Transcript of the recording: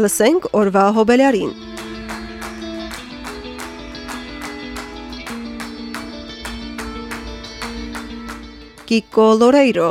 Լսենք օրվա հոբելյարին։ Կիկո Լորեյրո